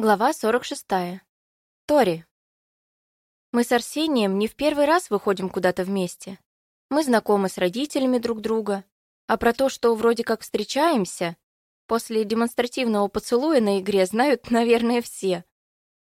Глава 46. Тори. Мы с Арсением не в первый раз выходим куда-то вместе. Мы знакомы с родителями друг друга. А про то, что вроде как встречаемся, после демонстративного поцелуя на игре знают, наверное, все.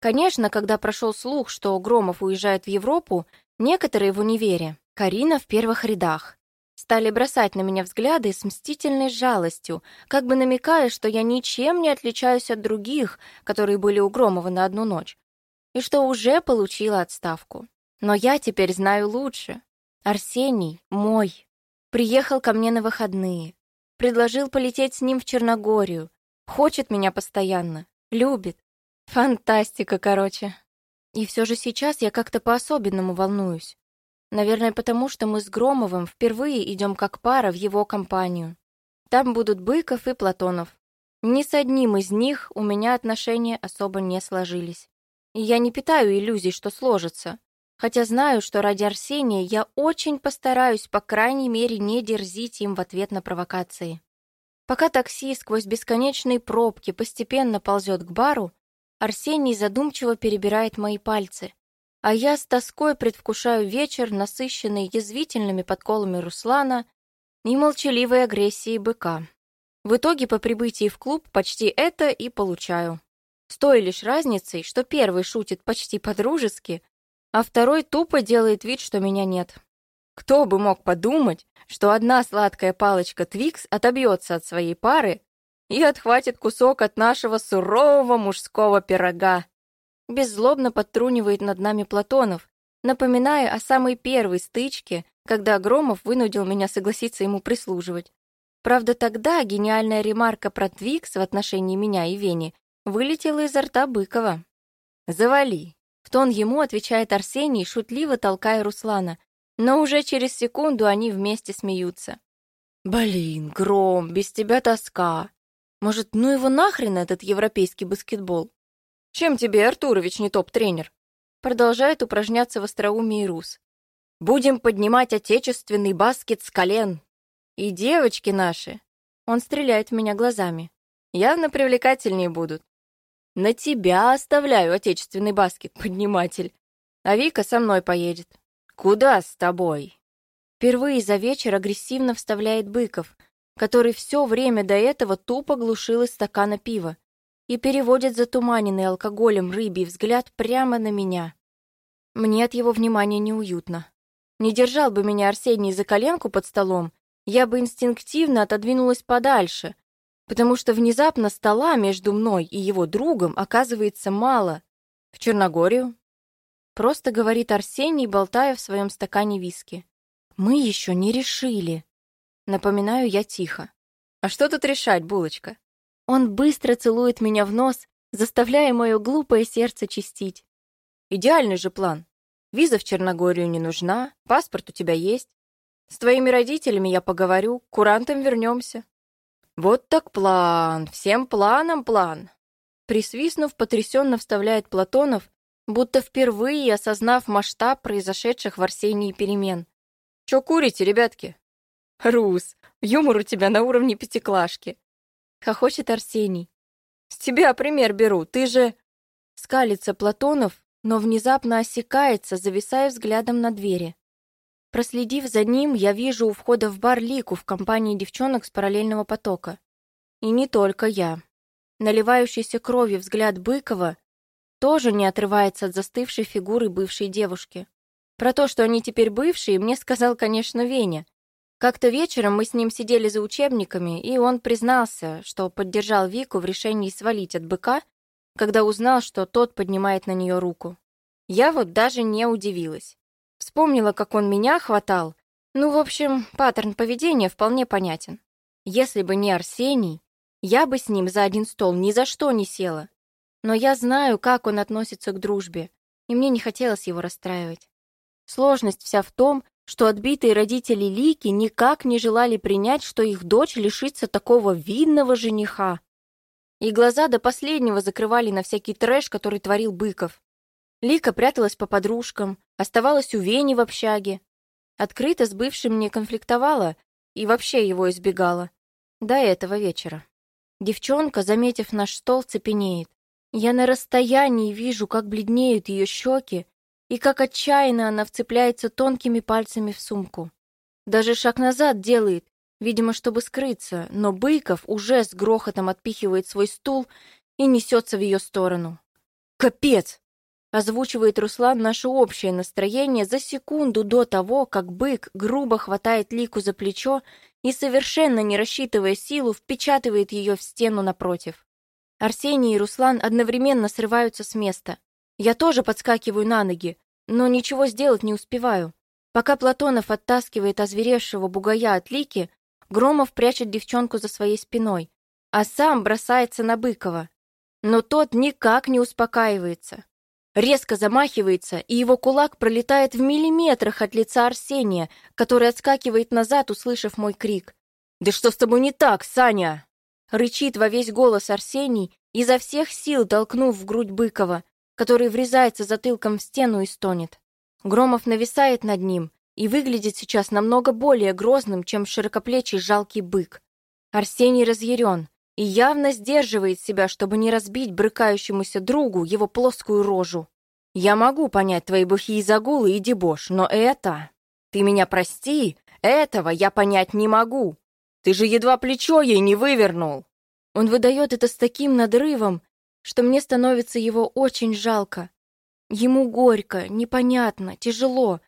Конечно, когда прошел слух, что Громов уезжает в Европу, некоторые в универе, Карина в первых рядах, стали бросать на меня взгляды с мстительной жалостью, как бы намекая, что я ничем не отличаюсь от других, которые были у Громова на одну ночь, и что уже получила отставку. Но я теперь знаю лучше. Арсений мой. Приехал ко мне на выходные. Предложил полететь с ним в Черногорию. Хочет меня постоянно. Любит. Фантастика, короче. И все же сейчас я как-то по-особенному волнуюсь. Наверное, потому что мы с Громовым впервые идем как пара в его компанию. Там будут Быков и Платонов. Ни с одним из них у меня отношения особо не сложились. И я не питаю иллюзий, что сложится. Хотя знаю, что ради Арсения я очень постараюсь, по крайней мере, не дерзить им в ответ на провокации. Пока такси сквозь бесконечные пробки постепенно ползет к бару, Арсений задумчиво перебирает мои пальцы, а я с тоской предвкушаю вечер, насыщенный язвительными подколами Руслана и молчаливой агрессией быка. В итоге по прибытии в клуб почти это и получаю. С той лишь разницей, что первый шутит почти по-дружески, а второй тупо делает вид, что меня нет. Кто бы мог подумать, что одна сладкая палочка Твикс отобьется от своей пары и отхватит кусок от нашего сурового мужского пирога беззлобно подтрунивает над нами Платонов, напоминая о самой первой стычке, когда Громов вынудил меня согласиться ему прислуживать. Правда, тогда гениальная ремарка про Твикс в отношении меня и Вени вылетела изо рта Быкова. «Завали!» В тон ему отвечает Арсений, шутливо толкая Руслана, но уже через секунду они вместе смеются. «Блин, Гром, без тебя тоска. Может, ну его нахрен этот европейский баскетбол?» Чем тебе Артурович не топ-тренер? Продолжает упражняться в остроумии Рус. Будем поднимать отечественный баскет с колен. И девочки наши. Он стреляет в меня глазами. Явно привлекательнее будут. На тебя оставляю отечественный баскет, подниматель. А Вика со мной поедет. Куда с тобой? Впервые за вечер агрессивно вставляет Быков, который все время до этого тупо глушил из стакана пива и переводит затуманенный алкоголем рыбий взгляд прямо на меня. Мне от его внимания неуютно. Не держал бы меня Арсений за коленку под столом, я бы инстинктивно отодвинулась подальше, потому что внезапно стола между мной и его другом оказывается мало. В Черногорию? Просто говорит Арсений, болтая в своем стакане виски. Мы еще не решили. Напоминаю я тихо. А что тут решать, булочка? Он быстро целует меня в нос, заставляя мое глупое сердце чистить. Идеальный же план. Виза в Черногорию не нужна, паспорт у тебя есть. С твоими родителями я поговорю, к курантам вернемся. Вот так план, всем планом план. Присвистнув, потрясенно вставляет Платонов, будто впервые осознав масштаб произошедших в Арсении перемен. Чё курите, ребятки? Рус, юмор у тебя на уровне пятиклашки. Хохочет Арсений. «С тебя пример беру, ты же...» Скалится Платонов, но внезапно осекается, зависая взглядом на двери. Проследив за ним, я вижу у входа в бар Лику в компании девчонок с параллельного потока. И не только я. Наливающийся кровью взгляд Быкова тоже не отрывается от застывшей фигуры бывшей девушки. Про то, что они теперь бывшие, мне сказал, конечно, Веня, как-то вечером мы с ним сидели за учебниками, и он признался, что поддержал Вику в решении свалить от быка, когда узнал, что тот поднимает на нее руку. Я вот даже не удивилась. Вспомнила, как он меня хватал. Ну, в общем, паттерн поведения вполне понятен. Если бы не Арсений, я бы с ним за один стол ни за что не села. Но я знаю, как он относится к дружбе, и мне не хотелось его расстраивать. Сложность вся в том, что отбитые родители Лики никак не желали принять, что их дочь лишится такого видного жениха. И глаза до последнего закрывали на всякий трэш, который творил Быков. Лика пряталась по подружкам, оставалась у Вени в общаге. Открыто с бывшим не конфликтовала и вообще его избегала. До этого вечера. Девчонка, заметив наш стол, цепенеет. Я на расстоянии вижу, как бледнеют ее щеки и как отчаянно она вцепляется тонкими пальцами в сумку. Даже шаг назад делает, видимо, чтобы скрыться, но Быков уже с грохотом отпихивает свой стул и несется в ее сторону. «Капец!» — озвучивает Руслан наше общее настроение за секунду до того, как бык грубо хватает Лику за плечо и, совершенно не рассчитывая силу, впечатывает ее в стену напротив. Арсений и Руслан одновременно срываются с места. Я тоже подскакиваю на ноги, но ничего сделать не успеваю. Пока Платонов оттаскивает озверевшего бугая от Лики, Громов прячет девчонку за своей спиной, а сам бросается на Быкова. Но тот никак не успокаивается. Резко замахивается, и его кулак пролетает в миллиметрах от лица Арсения, который отскакивает назад, услышав мой крик. «Да что с тобой не так, Саня?» Рычит во весь голос Арсений, изо всех сил толкнув в грудь Быкова, который врезается затылком в стену и стонет. Громов нависает над ним и выглядит сейчас намного более грозным, чем широкоплечий жалкий бык. Арсений разъярен и явно сдерживает себя, чтобы не разбить брыкающемуся другу его плоскую рожу. «Я могу понять твои бухие загулы и дебош, но это... Ты меня прости, этого я понять не могу. Ты же едва плечо ей не вывернул!» Он выдает это с таким надрывом, что мне становится его очень жалко. Ему горько, непонятно, тяжело.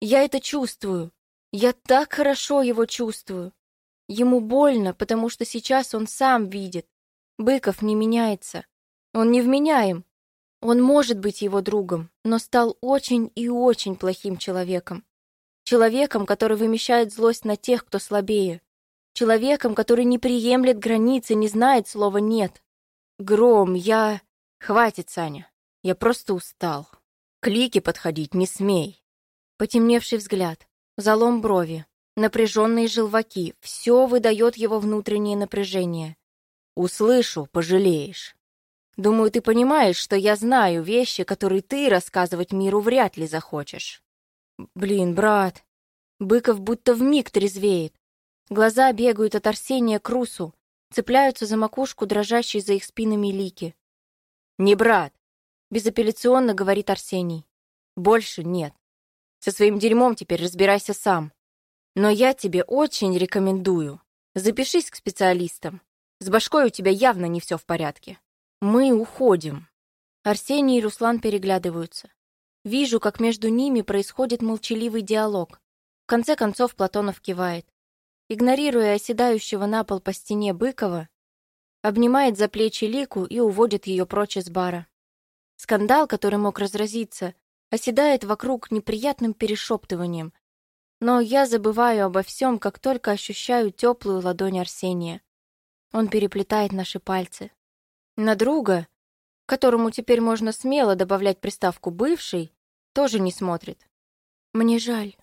Я это чувствую. Я так хорошо его чувствую. Ему больно, потому что сейчас он сам видит. Быков не меняется. Он невменяем. Он может быть его другом, но стал очень и очень плохим человеком. Человеком, который вымещает злость на тех, кто слабее. Человеком, который не приемлет границы, не знает слова «нет». Гром, я... Хватит, Саня. Я просто устал. К Лике подходить не смей. Потемневший взгляд, залом брови, напряженные желваки — все выдает его внутреннее напряжение. Услышу, пожалеешь. Думаю, ты понимаешь, что я знаю вещи, которые ты рассказывать миру вряд ли захочешь. Блин, брат. Быков будто вмиг трезвеет. Глаза бегают от Арсения к Русу, цепляются за макушку дрожащей за их спинами Лики. «Не брат!» — безапелляционно говорит Арсений. «Больше нет. Со своим дерьмом теперь разбирайся сам. Но я тебе очень рекомендую. Запишись к специалистам. С башкой у тебя явно не все в порядке. Мы уходим». Арсений и Руслан переглядываются. Вижу, как между ними происходит молчаливый диалог. В конце концов Платонов кивает игнорируя оседающего на пол по стене Быкова, обнимает за плечи Лику и уводит ее прочь из бара. Скандал, который мог разразиться, оседает вокруг неприятным перешептыванием, но я забываю обо всем, как только ощущаю теплую ладонь Арсения. Он переплетает наши пальцы. На друга, которому теперь можно смело добавлять приставку «бывший», тоже не смотрит. Мне жаль.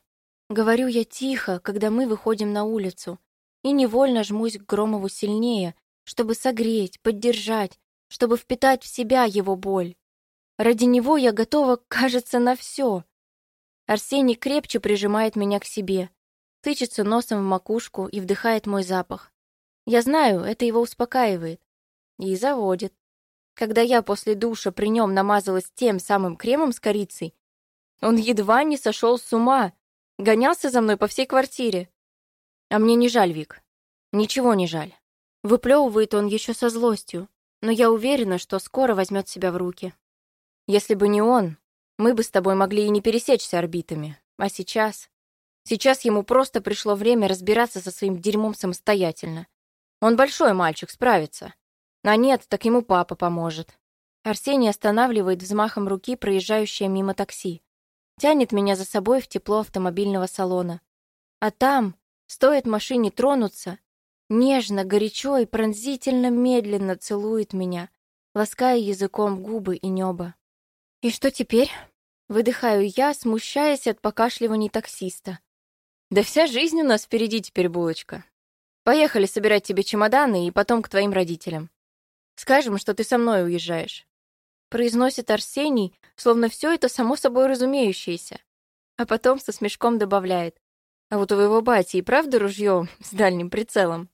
Говорю я тихо, когда мы выходим на улицу, и невольно жмусь к Громову сильнее, чтобы согреть, поддержать, чтобы впитать в себя его боль. Ради него я готова, кажется, на все. Арсений крепче прижимает меня к себе, тычется носом в макушку и вдыхает мой запах. Я знаю, это его успокаивает. И заводит. Когда я после душа при нем намазалась тем самым кремом с корицей, он едва не сошел с ума, Гонялся за мной по всей квартире. А мне не жаль, Вик. Ничего не жаль. Выплевывает он еще со злостью, но я уверена, что скоро возьмет себя в руки. Если бы не он, мы бы с тобой могли и не пересечься орбитами. А сейчас... Сейчас ему просто пришло время разбираться со своим дерьмом самостоятельно. Он большой мальчик, справится. А нет, так ему папа поможет. Арсений останавливает взмахом руки проезжающее мимо такси тянет меня за собой в тепло автомобильного салона. А там, стоит машине тронуться, нежно, горячо и пронзительно медленно целует меня, лаская языком губы и небо. «И что теперь?» — выдыхаю я, смущаясь от покашливаний таксиста. «Да вся жизнь у нас впереди теперь, булочка. Поехали собирать тебе чемоданы и потом к твоим родителям. Скажем, что ты со мной уезжаешь произносит Арсений, словно все это само собой разумеющееся. А потом со смешком добавляет. А вот у его бати и правда ружье с дальним прицелом.